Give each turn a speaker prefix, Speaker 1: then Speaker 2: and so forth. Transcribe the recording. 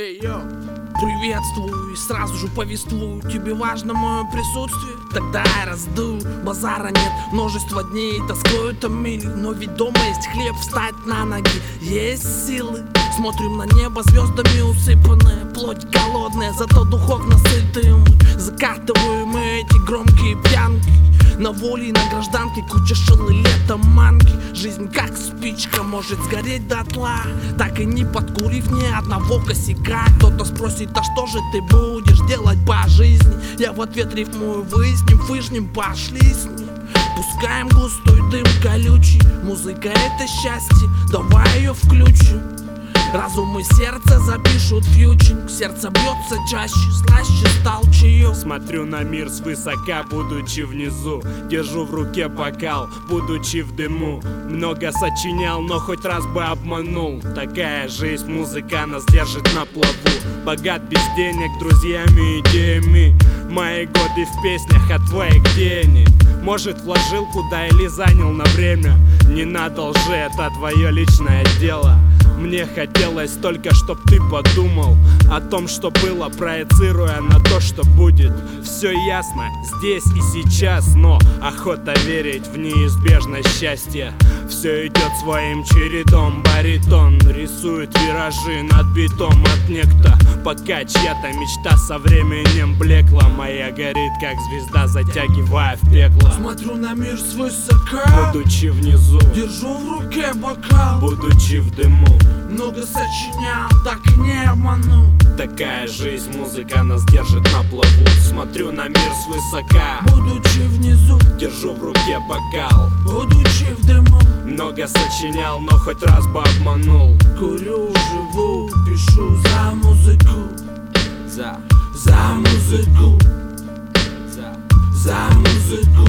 Speaker 1: Эй, йо, приветствую и сразу же повествую Тебе важно мое присутствие? Тогда я раздую Базара нет, множество дней тоскуют о мире Но ведь дома есть хлеб, встать на ноги Есть силы. Смотрим на небо звездами усыпанное Плоть голодная, зато духовно сытые Закатываем эти громкие пьянки. На воле и на гражданке куча шилы летом манки. Жизнь как спичка может сгореть дотла. Так и не подкурив ни одного косяка. Кто-то спросит, а что же ты будешь делать по жизни? Я в ответ рифмую, выясним, фыжнем, пошли с ним Пускаем густой дым колючий. Музыка это счастье, давай ее включим Разум и сердце запишут фьючинг. Сердце бьется чаще, слаще стал чаек.
Speaker 2: Смотрю на мир свысока, будучи внизу. Держу в руке бокал, будучи в дыму. Много сочинял, но хоть раз бы обманул. Такая жизнь, музыка нас держит на плаву. Богат без денег, друзьями, идеями. Мои годы в песнях, а твои где они? Может вложил куда или занял на время? Не надо лжи, это твое личное дело мне хотелось только, чтоб ты подумал О том, что было, проецируя на то, что будет. Все ясно, здесь и сейчас Но охота верить в неизбежность счастья Все идет своим чередом. Баритон рисует виражи над битом от некто. Пока чья-то мечта со временем блекла Моя горит, как звезда, затягивая в пекло.
Speaker 1: Смотрю на мир свысока.
Speaker 2: Будучи внизу,
Speaker 1: Держу в руке бокал.
Speaker 2: Будучи в дыму ну
Speaker 1: много сочинял, так не обману
Speaker 2: Такая жизнь, музыка нас держит на плаву. Смотрю на мир свысока,
Speaker 1: будучи внизу
Speaker 2: Держу в руке бокал,
Speaker 1: будучи в дыму.
Speaker 2: Много сочинял, но хоть раз бы обманул.
Speaker 1: Курю, живу, пишу за музыку.
Speaker 2: За,
Speaker 1: за музыку. За, за музыку.